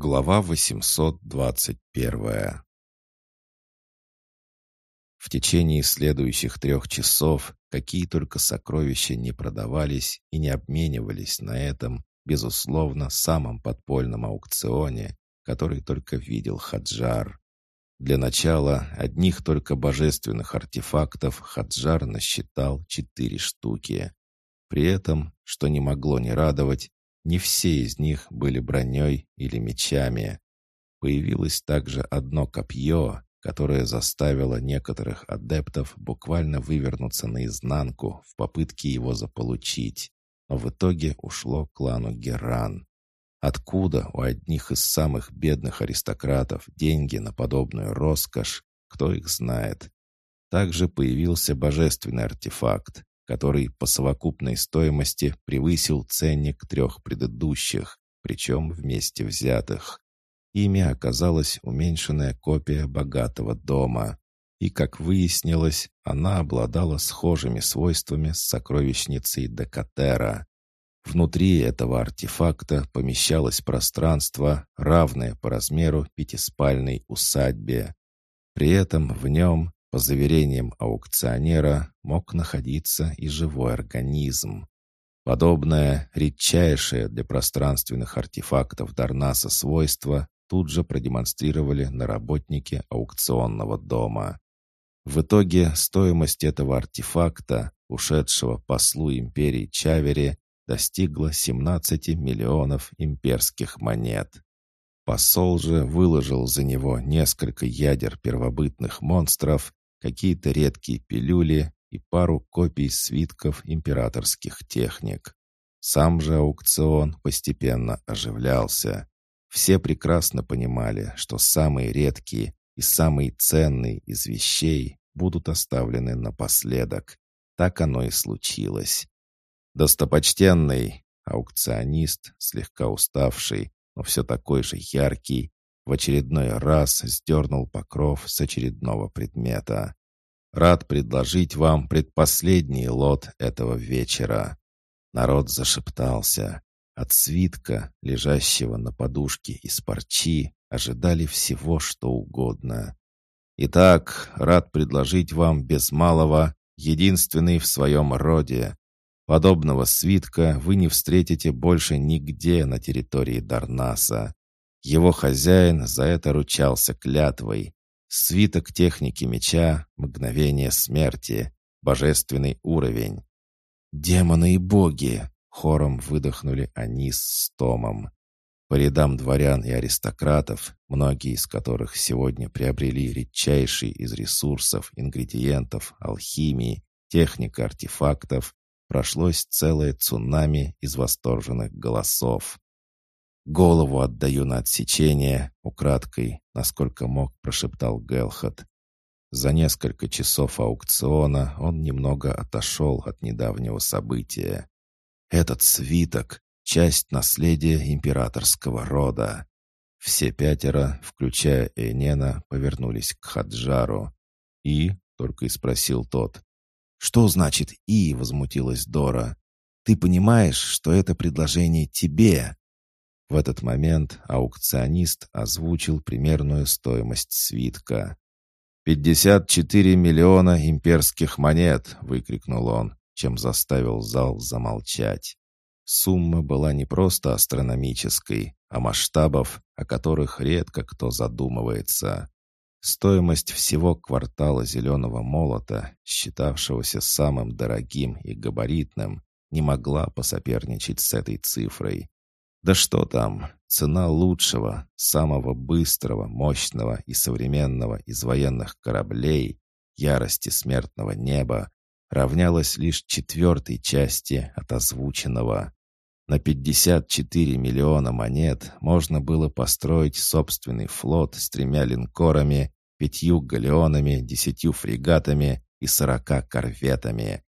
Глава 821 В течение следующих трех часов какие только сокровища не продавались и не обменивались на этом, безусловно, самом подпольном аукционе, который только видел Хаджар. Для начала одних только божественных артефактов Хаджар насчитал четыре штуки. При этом, что не могло не радовать, не все из них были броней или мечами. Появилось также одно копье, которое заставило некоторых адептов буквально вывернуться наизнанку в попытке его заполучить, но в итоге ушло клану Геран. Откуда у одних из самых бедных аристократов деньги на подобную роскошь, кто их знает. Также появился божественный артефакт, который по совокупной стоимости превысил ценник трех предыдущих, причем вместе взятых. Ими оказалась уменьшенная копия богатого дома. И, как выяснилось, она обладала схожими свойствами с сокровищницей Декатера. Внутри этого артефакта помещалось пространство, равное по размеру пятиспальной усадьбе. При этом в нем по заверениям аукционера, мог находиться и живой организм. Подобное, редчайшее для пространственных артефактов Дарнаса свойство тут же продемонстрировали на работники аукционного дома. В итоге стоимость этого артефакта, ушедшего послу империи Чавери, достигла 17 миллионов имперских монет. Посол же выложил за него несколько ядер первобытных монстров какие-то редкие пилюли и пару копий свитков императорских техник. Сам же аукцион постепенно оживлялся. Все прекрасно понимали, что самые редкие и самые ценные из вещей будут оставлены напоследок. Так оно и случилось. Достопочтенный аукционист, слегка уставший, но все такой же яркий, в очередной раз сдернул покров с очередного предмета. «Рад предложить вам предпоследний лот этого вечера». Народ зашептался. От свитка, лежащего на подушке из парчи, ожидали всего, что угодно. «Итак, рад предложить вам без малого, единственный в своем роде. Подобного свитка вы не встретите больше нигде на территории Дарнаса. Его хозяин за это ручался клятвой. Свиток техники меча, мгновение смерти, божественный уровень. «Демоны и боги!» — хором выдохнули они с Томом. По рядам дворян и аристократов, многие из которых сегодня приобрели редчайшие из ресурсов, ингредиентов, алхимии, техника артефактов, прошлось целое цунами из восторженных голосов. «Голову отдаю на отсечение», — украдкой, насколько мог, прошептал Гелхот. За несколько часов аукциона он немного отошел от недавнего события. Этот свиток — часть наследия императорского рода. Все пятеро, включая Энена, повернулись к Хаджару. «И?» — только и спросил тот. «Что значит «и»?» — возмутилась Дора. «Ты понимаешь, что это предложение тебе?» В этот момент аукционист озвучил примерную стоимость свитка. «Пятьдесят четыре миллиона имперских монет!» — выкрикнул он, чем заставил зал замолчать. Сумма была не просто астрономической, а масштабов, о которых редко кто задумывается. Стоимость всего квартала зеленого молота, считавшегося самым дорогим и габаритным, не могла посоперничать с этой цифрой. Да что там, цена лучшего, самого быстрого, мощного и современного из военных кораблей, ярости смертного неба, равнялась лишь четвертой части от озвученного. На 54 миллиона монет можно было построить собственный флот с тремя линкорами, пятью галеонами, десятью фрегатами и сорока корветами.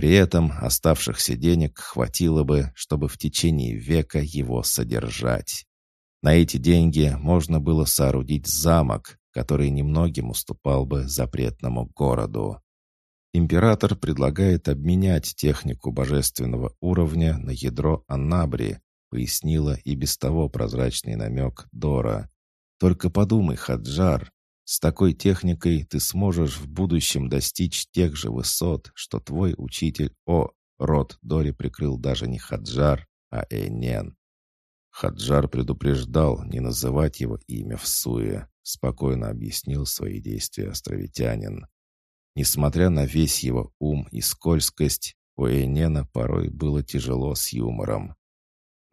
При этом оставшихся денег хватило бы, чтобы в течение века его содержать. На эти деньги можно было соорудить замок, который немногим уступал бы запретному городу. Император предлагает обменять технику божественного уровня на ядро Анабри, пояснила и без того прозрачный намек Дора. «Только подумай, Хаджар, с такой техникой ты сможешь в будущем достичь тех же высот, что твой учитель О. Рот Дори прикрыл даже не Хаджар, а Энен. Хаджар предупреждал не называть его имя в суе, спокойно объяснил свои действия островитянин. Несмотря на весь его ум и скользкость, у Энена порой было тяжело с юмором.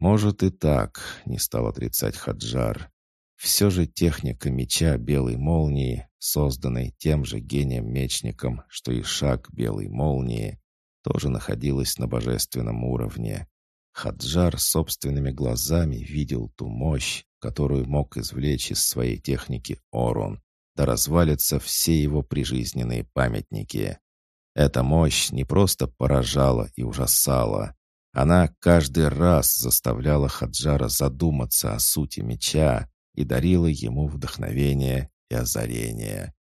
«Может и так», — не стал отрицать Хаджар. Все же техника меча белой молнии, созданной тем же гением-мечником, что и шаг белой молнии, тоже находилась на божественном уровне. Хаджар собственными глазами видел ту мощь, которую мог извлечь из своей техники Орон, да развалятся все его прижизненные памятники. Эта мощь не просто поражала и ужасала. Она каждый раз заставляла Хаджара задуматься о сути меча, и дарила ему вдохновение и озарение.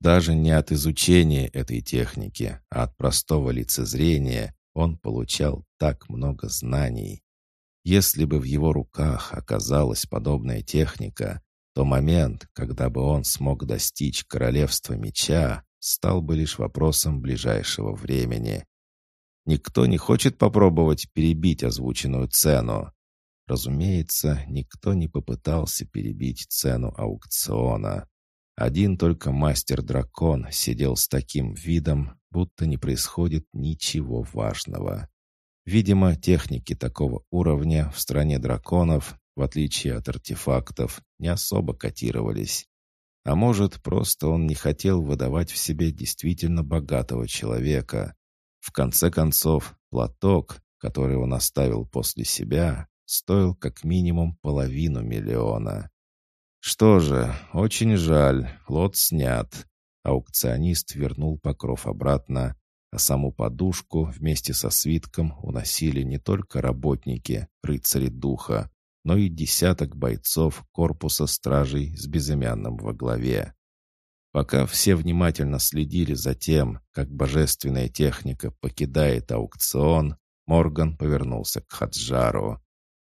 Даже не от изучения этой техники, а от простого лицезрения он получал так много знаний. Если бы в его руках оказалась подобная техника, то момент, когда бы он смог достичь королевства меча, стал бы лишь вопросом ближайшего времени. Никто не хочет попробовать перебить озвученную цену. Разумеется, никто не попытался перебить цену аукциона. Один только мастер-дракон сидел с таким видом, будто не происходит ничего важного. Видимо, техники такого уровня в стране драконов, в отличие от артефактов, не особо котировались. А может, просто он не хотел выдавать в себе действительно богатого человека. В конце концов, платок, который он оставил после себя, стоил как минимум половину миллиона. Что же, очень жаль, лот снят. Аукционист вернул покров обратно, а саму подушку вместе со свитком уносили не только работники, рыцари духа, но и десяток бойцов корпуса стражей с безымянным во главе. Пока все внимательно следили за тем, как божественная техника покидает аукцион, Морган повернулся к Хаджару.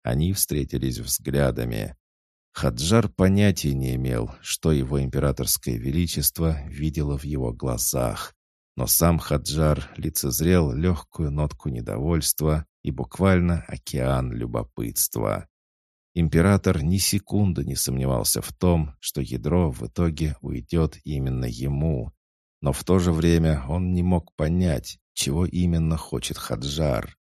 Они встретились взглядами. Хаджар понятия не имел, что его императорское величество видело в его глазах. Но сам Хаджар лицезрел легкую нотку недовольства и буквально океан любопытства. Император ни секунды не сомневался в том, что ядро в итоге уйдет именно ему. Но в то же время он не мог понять, чего именно хочет Хаджар.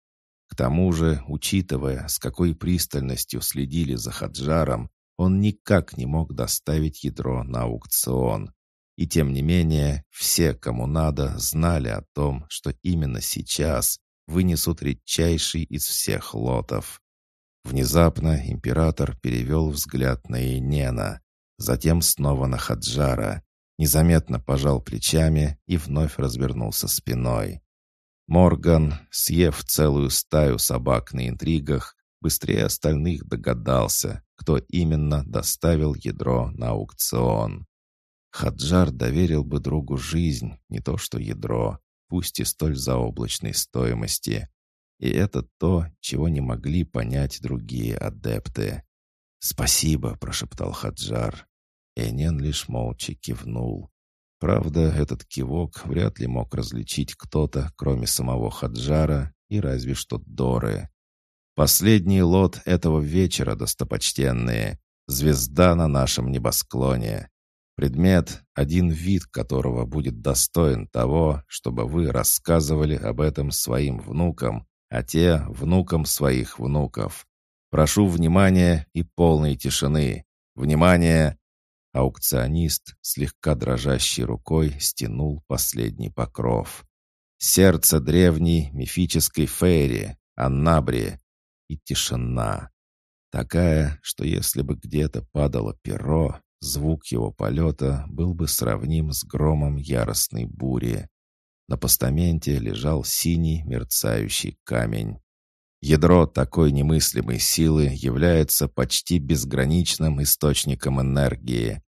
К тому же, учитывая, с какой пристальностью следили за Хаджаром, он никак не мог доставить ядро на аукцион. И тем не менее, все, кому надо, знали о том, что именно сейчас вынесут редчайший из всех лотов. Внезапно император перевел взгляд на Инена, затем снова на Хаджара, незаметно пожал плечами и вновь развернулся спиной. Морган, съев целую стаю собак на интригах, быстрее остальных догадался, кто именно доставил ядро на аукцион. Хаджар доверил бы другу жизнь, не то что ядро, пусть и столь заоблачной стоимости. И это то, чего не могли понять другие адепты. «Спасибо», — прошептал Хаджар. Энен лишь молча кивнул. Правда, этот кивок вряд ли мог различить кто-то, кроме самого Хаджара и разве что Доры. Последний лот этого вечера, достопочтенные, звезда на нашем небосклоне. Предмет, один вид которого будет достоин того, чтобы вы рассказывали об этом своим внукам, а те — внукам своих внуков. Прошу внимания и полной тишины. Внимание! Аукционист, слегка дрожащей рукой, стянул последний покров. Сердце древней мифической фейри, Аннабри. И тишина. Такая, что если бы где-то падало перо, звук его полета был бы сравним с громом яростной бури. На постаменте лежал синий мерцающий камень. Ядро такой немыслимой силы является почти безграничным источником энергии.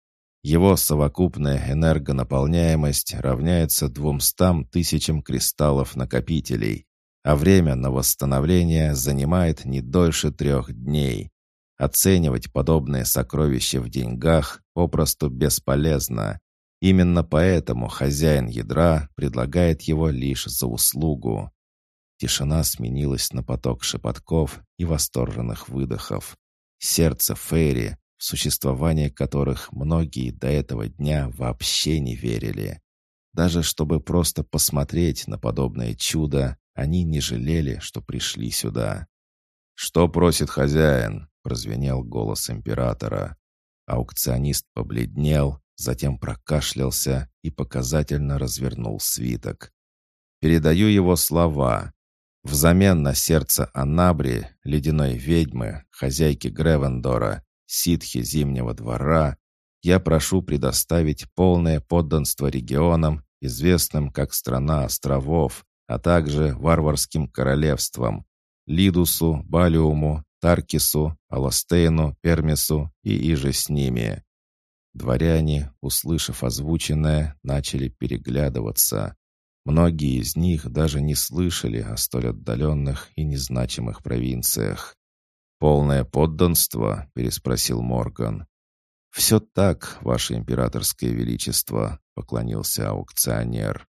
Его совокупная энергонаполняемость равняется двумстам тысячам кристаллов-накопителей, а время на восстановление занимает не дольше трех дней. Оценивать подобные сокровища в деньгах попросту бесполезно. Именно поэтому хозяин ядра предлагает его лишь за услугу. Тишина сменилась на поток шепотков и восторженных выдохов. Сердце Фейри, в существование которых многие до этого дня вообще не верили. Даже чтобы просто посмотреть на подобное чудо, они не жалели, что пришли сюда. «Что просит хозяин?» — прозвенел голос императора. Аукционист побледнел, затем прокашлялся и показательно развернул свиток. «Передаю его слова. Взамен на сердце Анабри, ледяной ведьмы, хозяйки Гревендора, ситхи Зимнего двора, я прошу предоставить полное подданство регионам, известным как «Страна островов», а также варварским королевствам Лидусу, Балиуму, Таркису, Аластейну, Пермису и иже с ними. Дворяне, услышав озвученное, начали переглядываться. Многие из них даже не слышали о столь отдаленных и незначимых провинциях. «Полное подданство?» — переспросил Морган. «Все так, ваше императорское величество», — поклонился аукционер.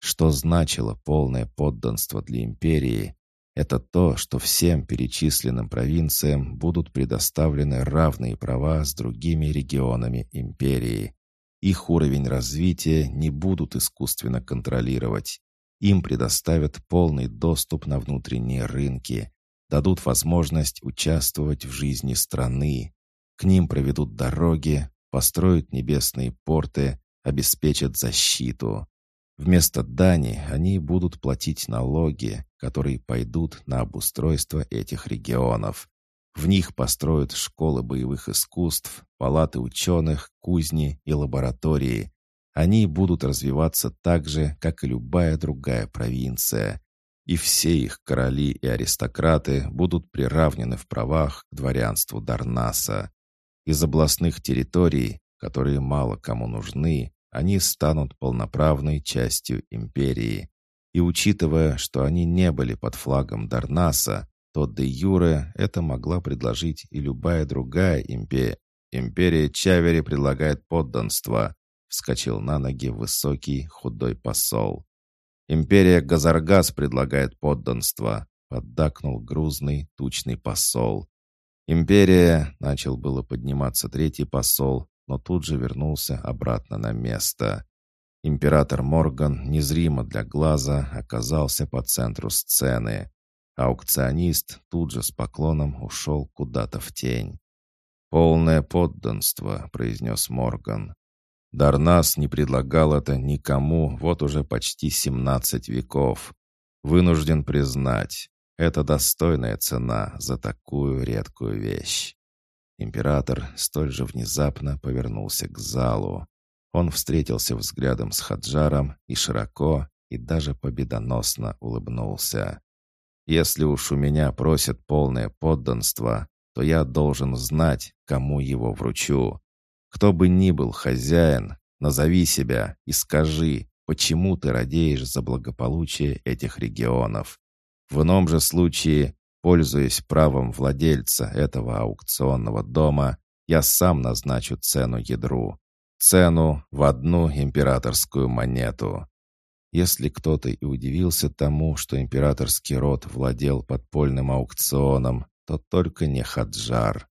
Что значило полное подданство для империи? Это то, что всем перечисленным провинциям будут предоставлены равные права с другими регионами империи. Их уровень развития не будут искусственно контролировать. Им предоставят полный доступ на внутренние рынки, дадут возможность участвовать в жизни страны. К ним проведут дороги, построят небесные порты, обеспечат защиту. Вместо дани они будут платить налоги, которые пойдут на обустройство этих регионов. В них построят школы боевых искусств, палаты ученых, кузни и лаборатории. Они будут развиваться так же, как и любая другая провинция. И все их короли и аристократы будут приравнены в правах к дворянству Дарнаса. Из областных территорий, которые мало кому нужны, они станут полноправной частью империи. И учитывая, что они не были под флагом Дарнаса, то де юре это могла предложить и любая другая империя. Империя Чавери предлагает подданство. Вскочил на ноги высокий худой посол. Империя Газаргас предлагает подданство. Поддакнул грузный тучный посол. Империя, начал было подниматься третий посол, но тут же вернулся обратно на место. Император Морган незримо для глаза оказался по центру сцены. Аукционист тут же с поклоном ушел куда-то в тень. «Полное подданство», — произнес Морган. «Дарнас не предлагал это никому вот уже почти семнадцать веков. Вынужден признать, это достойная цена за такую редкую вещь». Император столь же внезапно повернулся к залу. Он встретился взглядом с Хаджаром и широко и даже победоносно улыбнулся. Если уж у меня просят полное подданство, то я должен знать, кому его вручу. Кто бы ни был хозяин, назови себя и скажи, почему ты радеешь за благополучие этих регионов. В ином же случае, пользуясь правом владельца этого аукционного дома, я сам назначу цену ядру. Цену в одну императорскую монету. Если кто-то и удивился тому, что императорский род владел подпольным аукционом, то только не Хаджар.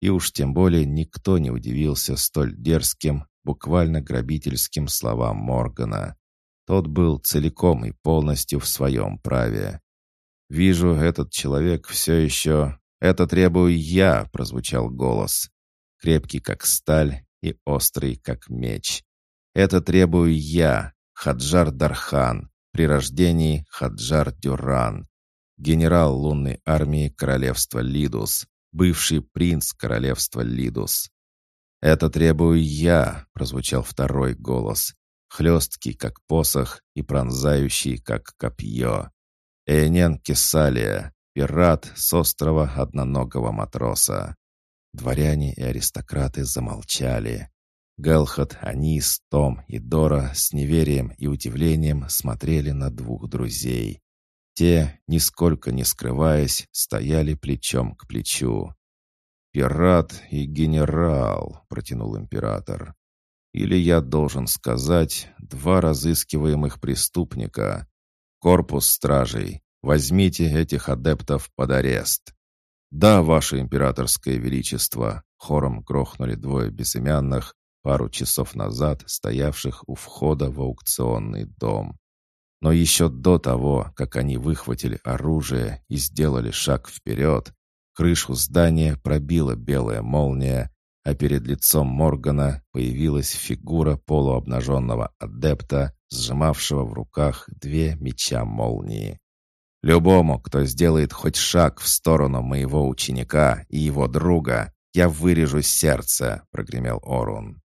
И уж тем более никто не удивился столь дерзким, буквально грабительским словам Моргана. Тот был целиком и полностью в своем праве. «Вижу, этот человек все еще...» «Это требую я!» — прозвучал голос. Крепкий, как сталь, и острый, как меч. «Это требую я!» Хаджар Дархан, при рождении Хаджар Дюран, генерал лунной армии королевства Лидус, бывший принц королевства Лидус. «Это требую я», — прозвучал второй голос, хлесткий, как посох, и пронзающий, как копье. Эйнен Кесалия, пират с острова одноногого матроса. Дворяне и аристократы замолчали. Галхат, Анис, Том и Дора с неверием и удивлением смотрели на двух друзей. Те, нисколько не скрываясь, стояли плечом к плечу. «Пират и генерал», — протянул император. «Или я должен сказать, два разыскиваемых преступника. Корпус стражей, возьмите этих адептов под арест». «Да, ваше императорское величество», — хором грохнули двое безымянных, пару часов назад стоявших у входа в аукционный дом. Но еще до того, как они выхватили оружие и сделали шаг вперед, Крышу здания пробила белая молния, а перед лицом Моргана появилась фигура полуобнаженного адепта, сжимавшего в руках две меча молнии. «Любому, кто сделает хоть шаг в сторону моего ученика и его друга, я вырежу сердце», — прогремел Орун.